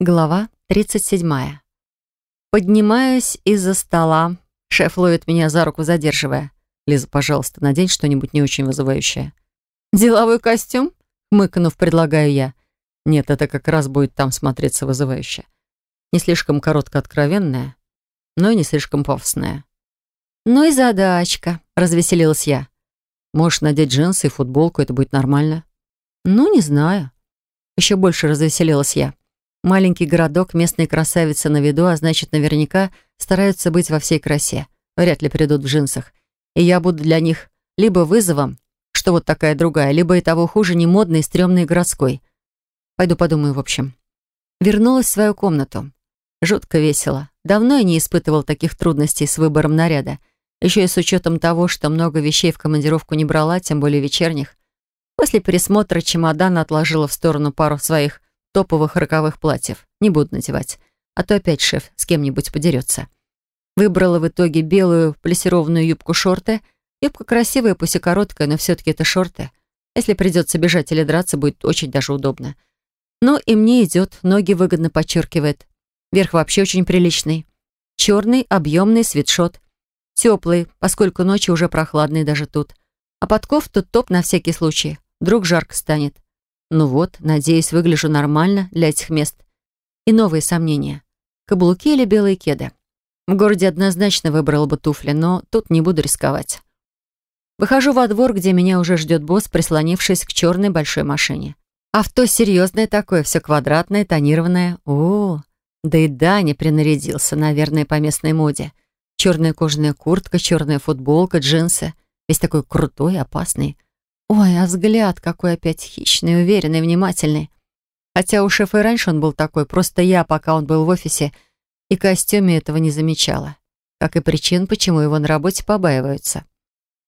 Глава 37. Поднимаюсь из-за стола. Шеф ловит меня за руку, задерживая. «Лиза, пожалуйста, надень что-нибудь не очень вызывающее». «Деловой костюм?» — хмыкнув, предлагаю я. «Нет, это как раз будет там смотреться вызывающе. Не слишком коротко откровенное, но и не слишком пафосное». «Ну и задачка», — развеселилась я. «Можешь надеть джинсы и футболку, это будет нормально». «Ну, не знаю». Еще больше развеселилась я. Маленький городок, местные красавицы на виду, а значит, наверняка стараются быть во всей красе. Вряд ли придут в джинсах. И я буду для них либо вызовом, что вот такая другая, либо и того хуже, не модной, стрёмной городской. Пойду подумаю, в общем. Вернулась в свою комнату. Жутко весело. Давно я не испытывал таких трудностей с выбором наряда. Еще и с учетом того, что много вещей в командировку не брала, тем более вечерних. После пересмотра чемодана отложила в сторону пару своих топовых роковых платьев. Не буду надевать. А то опять шеф с кем-нибудь подерется. Выбрала в итоге белую плессированную юбку-шорты. Юбка красивая, пусть и короткая, но все-таки это шорты. Если придется бежать или драться, будет очень даже удобно. Но и мне идет, ноги выгодно подчеркивает. Верх вообще очень приличный. Черный, объемный свитшот. Теплый, поскольку ночи уже прохладные даже тут. А подков тут топ на всякий случай. Вдруг жарко станет. Ну вот, надеюсь, выгляжу нормально для этих мест. И новые сомнения. Каблуки или белые кеды? В городе однозначно выбрала бы туфли, но тут не буду рисковать. Выхожу во двор, где меня уже ждет босс, прислонившись к черной большой машине. Авто серьезное такое, все квадратное, тонированное. О, да и Даня принарядился, наверное, по местной моде. Черная кожаная куртка, черная футболка, джинсы. Весь такой крутой, опасный. Ой, а взгляд какой опять хищный, уверенный, внимательный. Хотя у шефа и раньше он был такой, просто я, пока он был в офисе, и костюме этого не замечала. Как и причин, почему его на работе побаиваются.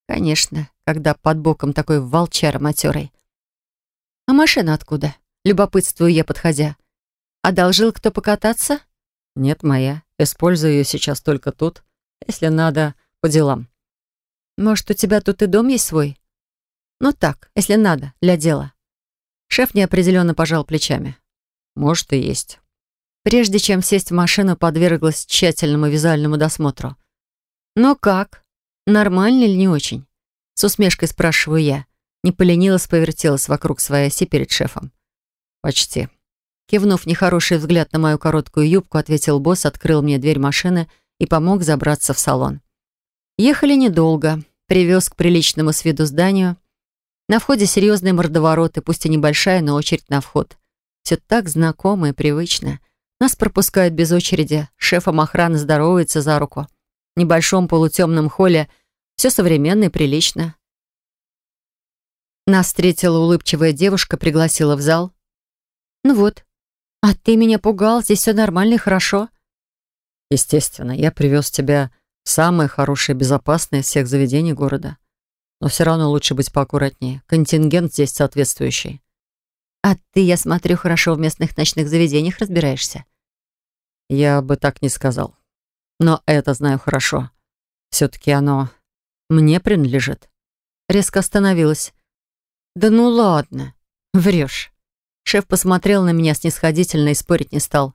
Конечно, когда под боком такой волчар матерый. А машина откуда? Любопытствую я, подходя. Одолжил кто покататься? Нет, моя. Использую ее сейчас только тут, если надо, по делам. Может, у тебя тут и дом есть свой? Ну так, если надо, для дела. Шеф неопределенно пожал плечами. Может, и есть. Прежде чем сесть в машину, подверглась тщательному визуальному досмотру. «Ну как? Нормально или не очень?» С усмешкой спрашиваю я. Не поленилась, повертелась вокруг своей оси перед шефом. «Почти». Кивнув нехороший взгляд на мою короткую юбку, ответил босс, открыл мне дверь машины и помог забраться в салон. Ехали недолго. Привез к приличному с виду зданию — на входе серьезные мордовороты, пусть и небольшая, но очередь на вход. Все так знакомо и привычно. Нас пропускают без очереди, шефом охраны здоровается за руку. В небольшом полутемном холле все современно и прилично. Нас встретила улыбчивая девушка, пригласила в зал. «Ну вот, а ты меня пугал, здесь все нормально и хорошо». «Естественно, я привез тебя в самое хорошее и безопасное из всех заведений города. Но все равно лучше быть поаккуратнее. Контингент здесь соответствующий. А ты, я смотрю, хорошо в местных ночных заведениях разбираешься. Я бы так не сказал. Но это знаю хорошо. Все-таки оно мне принадлежит. Резко остановилась. Да ну ладно. Врешь. Шеф посмотрел на меня снисходительно и спорить не стал.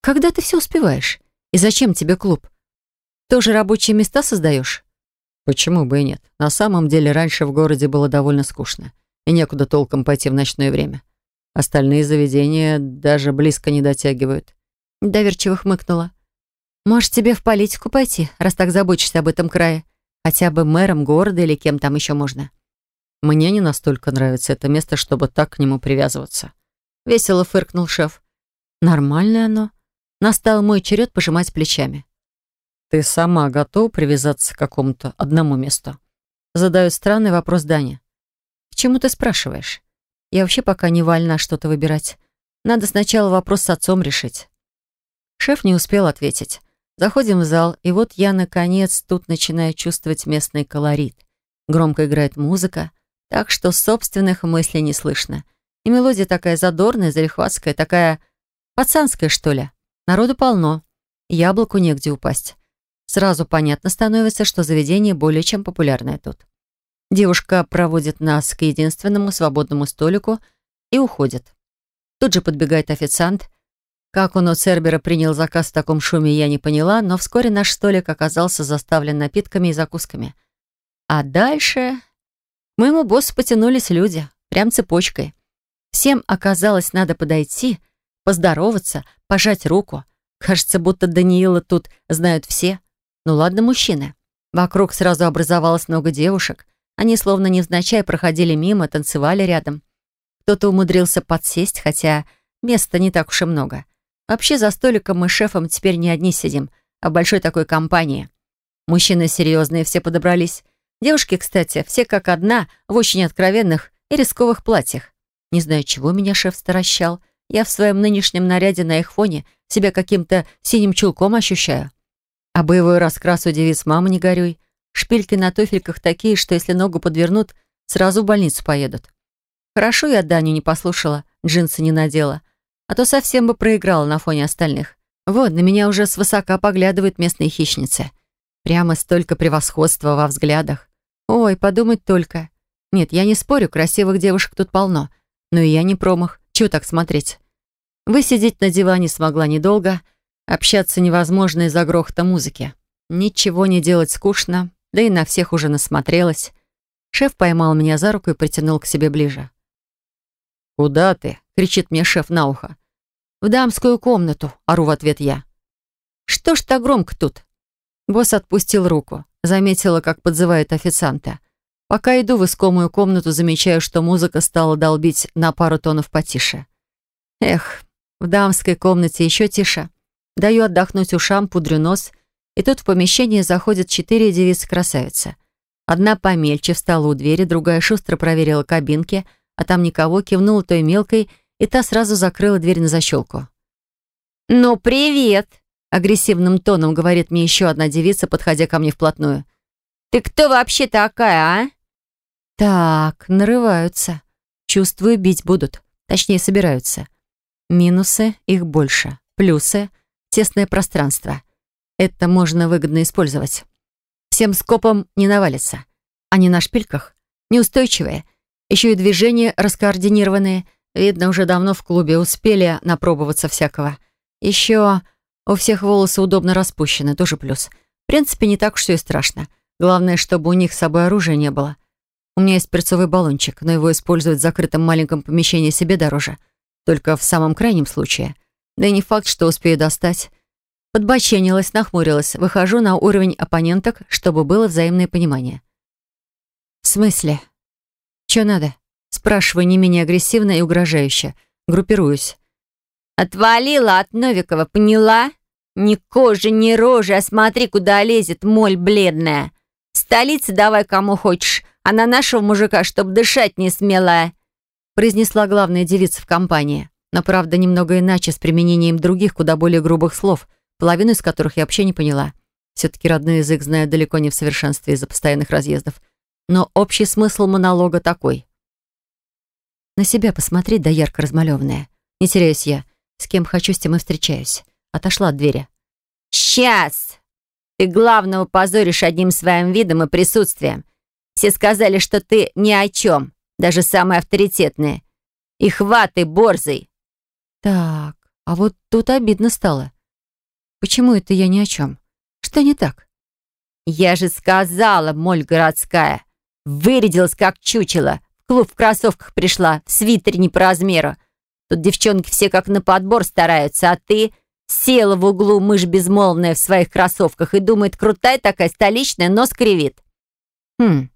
Когда ты все успеваешь? И зачем тебе клуб? Тоже рабочие места создаешь? Почему бы и нет? На самом деле раньше в городе было довольно скучно, и некуда толком пойти в ночное время. Остальные заведения даже близко не дотягивают. Доверчиво хмыкнула. «Может, тебе в политику пойти, раз так заботишься об этом крае? Хотя бы мэром города или кем там еще можно?» «Мне не настолько нравится это место, чтобы так к нему привязываться». Весело фыркнул шеф. «Нормальное оно». Настал мой черед пожимать плечами. «Ты сама готова привязаться к какому-то одному месту?» Задает странный вопрос Даня. «К чему ты спрашиваешь? Я вообще пока не вольна что-то выбирать. Надо сначала вопрос с отцом решить». Шеф не успел ответить. Заходим в зал, и вот я, наконец, тут начинаю чувствовать местный колорит. Громко играет музыка, так что собственных мыслей не слышно. И мелодия такая задорная, залихватская, такая пацанская, что ли. Народу полно. Яблоку негде упасть. Сразу понятно становится, что заведение более чем популярное тут. Девушка проводит нас к единственному свободному столику и уходит. Тут же подбегает официант. Как он у Цербера принял заказ в таком шуме, я не поняла, но вскоре наш столик оказался заставлен напитками и закусками. А дальше... К моему боссу потянулись люди, прям цепочкой. Всем оказалось, надо подойти, поздороваться, пожать руку. Кажется, будто Даниила тут знают все. Ну ладно, мужчины. Вокруг сразу образовалось много девушек. Они словно невзначай проходили мимо, танцевали рядом. Кто-то умудрился подсесть, хотя места не так уж и много. Вообще за столиком мы с шефом теперь не одни сидим, а в большой такой компании. Мужчины серьезные все подобрались. Девушки, кстати, все как одна, в очень откровенных и рисковых платьях. Не знаю, чего меня шеф старощал. Я в своем нынешнем наряде на их фоне себя каким-то синим чулком ощущаю. А боевой раскрас у девиц мама не горюй. Шпильки на туфельках такие, что если ногу подвернут, сразу в больницу поедут. Хорошо я Даню не послушала, джинсы не надела. А то совсем бы проиграла на фоне остальных. Вот, на меня уже свысока поглядывают местные хищницы. Прямо столько превосходства во взглядах. Ой, подумать только. Нет, я не спорю, красивых девушек тут полно. Но и я не промах. Чего так смотреть? Высидеть на диване смогла недолго. Общаться невозможно из-за грохота музыки. Ничего не делать скучно, да и на всех уже насмотрелась. Шеф поймал меня за руку и притянул к себе ближе. «Куда ты?» — кричит мне шеф на ухо. «В дамскую комнату», — ору в ответ я. «Что ж так громко тут?» Босс отпустил руку. Заметила, как подзывает официанта. Пока иду в искомую комнату, замечаю, что музыка стала долбить на пару тонов потише. Эх, в дамской комнате еще тише. Даю отдохнуть ушам, пудрю нос, и тут в помещение заходят четыре девицы-красавицы. Одна помельче встала у двери, другая шустро проверила кабинки — а там никого, кивнула той мелкой, и та сразу закрыла дверь на защелку. «Ну, привет!» — агрессивным тоном говорит мне еще одна девица, подходя ко мне вплотную. «Ты кто вообще такая, а?» «Так, нарываются. Чувствую, бить будут. Точнее, собираются. Минусы — их больше. Плюсы — тесное пространство. Это можно выгодно использовать. Всем скопом не навалится. Они на шпильках. Неустойчивые. Еще и движения раскоординированные. Видно, уже давно в клубе успели напробоваться всякого. Еще у всех волосы удобно распущены, тоже плюс. В принципе, не так уж все и страшно. Главное, чтобы у них с собой оружия не было. У меня есть перцовый баллончик, но его использовать в закрытом маленьком помещении себе дороже. Только в самом крайнем случае. Да и не факт, что успею достать. Подбоченилась, нахмурилась. Выхожу на уровень оппоненток, чтобы было взаимное понимание. «В смысле?» «Чё надо?» Спрашиваю не менее агрессивно и угрожающе. Группируюсь. «Отвалила от Новикова, поняла? Ни кожи, ни рожи, а смотри, куда лезет, моль бледная. В столице давай кому хочешь, а на нашего мужика, чтоб дышать не смела», произнесла главная девица в компании. Но, правда, немного иначе, с применением других, куда более грубых слов, половину из которых я вообще не поняла. Все-таки родной язык знаю далеко не в совершенстве из-за постоянных разъездов но общий смысл монолога такой. На себя посмотреть, да ярко размалеванная. Не теряюсь я. С кем хочу, с тем и встречаюсь. Отошла от двери. «Сейчас! Ты главного позоришь одним своим видом и присутствием. Все сказали, что ты ни о чем, даже самые авторитетные. И хваты борзый!» «Так, а вот тут обидно стало. Почему это я ни о чем? Что не так?» «Я же сказала, моль городская, Вырядилась как чучело. В клуб в кроссовках пришла, в свитере не по размеру. Тут девчонки все как на подбор стараются, а ты села в углу мышь безмолвная в своих кроссовках и думает, крутая такая столичная, но скривит. Хм,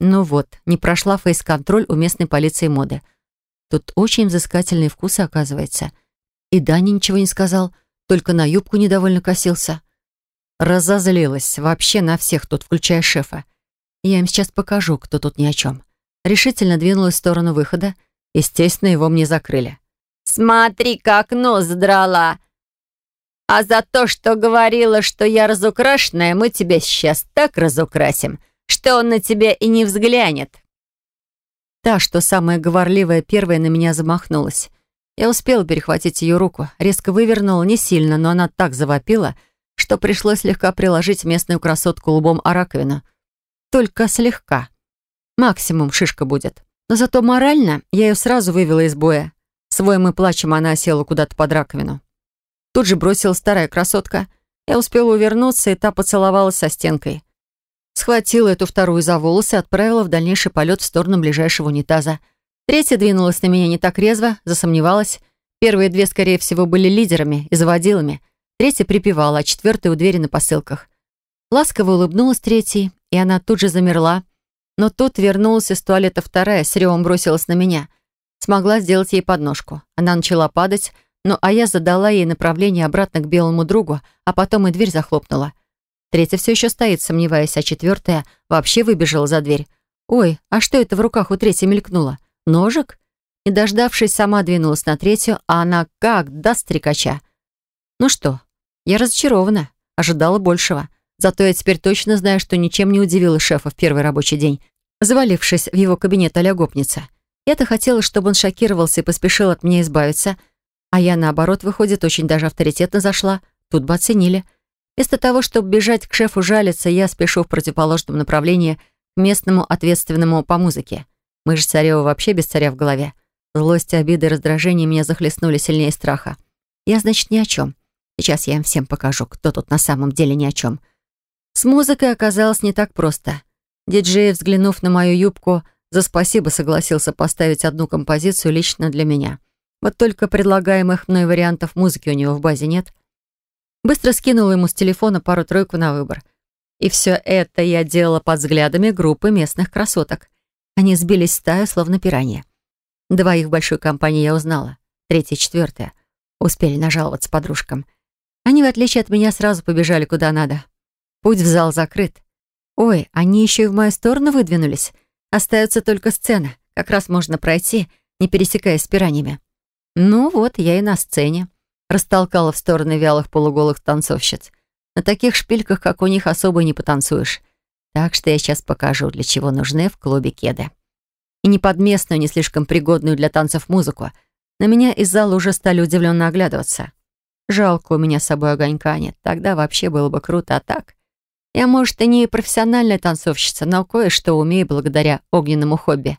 ну вот, не прошла фейс-контроль у местной полиции моды. Тут очень взыскательный вкус, оказывается. И Даня ничего не сказал, только на юбку недовольно косился. Разозлилась вообще на всех тут, включая шефа. Я им сейчас покажу, кто тут ни о чем. Решительно двинулась в сторону выхода. Естественно, его мне закрыли. «Смотри, как нос задрала! А за то, что говорила, что я разукрашенная, мы тебя сейчас так разукрасим, что он на тебя и не взглянет!» Та, что самая говорливая, первая на меня замахнулась. Я успела перехватить ее руку, резко вывернула, не сильно, но она так завопила, что пришлось слегка приложить местную красотку лбом о раковину — только слегка. Максимум шишка будет. Но зато морально я ее сразу вывела из боя. Своим и плачем она села куда-то под раковину. Тут же бросилась старая красотка. Я успела увернуться, и та поцеловалась со стенкой. Схватила эту вторую за волосы отправила в дальнейший полет в сторону ближайшего унитаза. Третья двинулась на меня не так резво, засомневалась. Первые две, скорее всего, были лидерами и заводилами. Третья припевала, а четвертая у двери на посылках. Ласково улыбнулась третьей, и она тут же замерла. Но тут вернулась из туалета вторая, с ревом бросилась на меня. Смогла сделать ей подножку. Она начала падать, ну а я задала ей направление обратно к белому другу, а потом и дверь захлопнула. Третья все еще стоит, сомневаясь, а четвертая вообще выбежала за дверь. «Ой, а что это в руках у третьей мелькнуло? Ножик?» Не дождавшись, сама двинулась на третью, а она как даст стрекача. «Ну что, я разочарована, ожидала большего. Зато я теперь точно знаю, что ничем не удивила шефа в первый рабочий день, завалившись в его кабинет а-ля гопница. Я-то хотела, чтобы он шокировался и поспешил от меня избавиться, а я, наоборот, выходит, очень даже авторитетно зашла. Тут бы оценили. Вместо того, чтобы бежать к шефу жалиться, я спешу в противоположном направлении к местному ответственному по музыке. Мы же царева вообще без царя в голове. Злость, обиды раздражение меня захлестнули сильнее страха. Я, значит, ни о чем. Сейчас я им всем покажу, кто тут на самом деле ни о чем. С музыкой оказалось не так просто. Диджей, взглянув на мою юбку, за спасибо согласился поставить одну композицию лично для меня. Вот только предлагаемых мной вариантов музыки у него в базе нет. Быстро скинула ему с телефона пару-тройку на выбор. И все это я делала под взглядами группы местных красоток. Они сбились в стаю, словно пиранья. Двоих в большой компании я узнала. Третья, четвертая. Успели нажаловаться подружкам. Они, в отличие от меня, сразу побежали куда надо. Путь в зал закрыт. Ой, они еще и в мою сторону выдвинулись. Остается только сцена. Как раз можно пройти, не пересекаясь с пираньями. Ну вот, я и на сцене. Растолкала в стороны вялых полуголых танцовщиц. На таких шпильках, как у них, особо не потанцуешь. Так что я сейчас покажу, для чего нужны в клубе кеды. И не подместную, не слишком пригодную для танцев музыку. На меня из зала уже стали удивленно оглядываться. Жалко, у меня с собой огонька нет. Тогда вообще было бы круто, а так... Я, может, и не профессиональная танцовщица, но кое-что умею благодаря огненному хобби.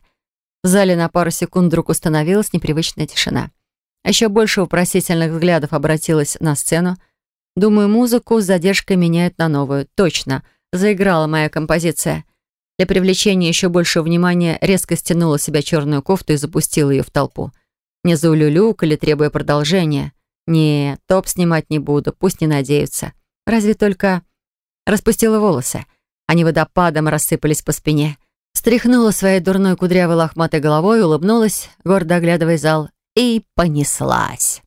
В зале на пару секунд вдруг установилась непривычная тишина. А еще больше вопросительных взглядов обратилась на сцену. Думаю, музыку с задержкой меняют на новую. Точно. Заиграла моя композиция. Для привлечения еще большего внимания резко стянула себя черную кофту и запустила ее в толпу. Не заулюлюкали, требуя продолжения. Не, топ снимать не буду, пусть не надеются. Разве только... Распустила волосы. Они водопадом рассыпались по спине. Стряхнула своей дурной кудрявой лохматой головой, улыбнулась, гордо оглядывая зал, и понеслась.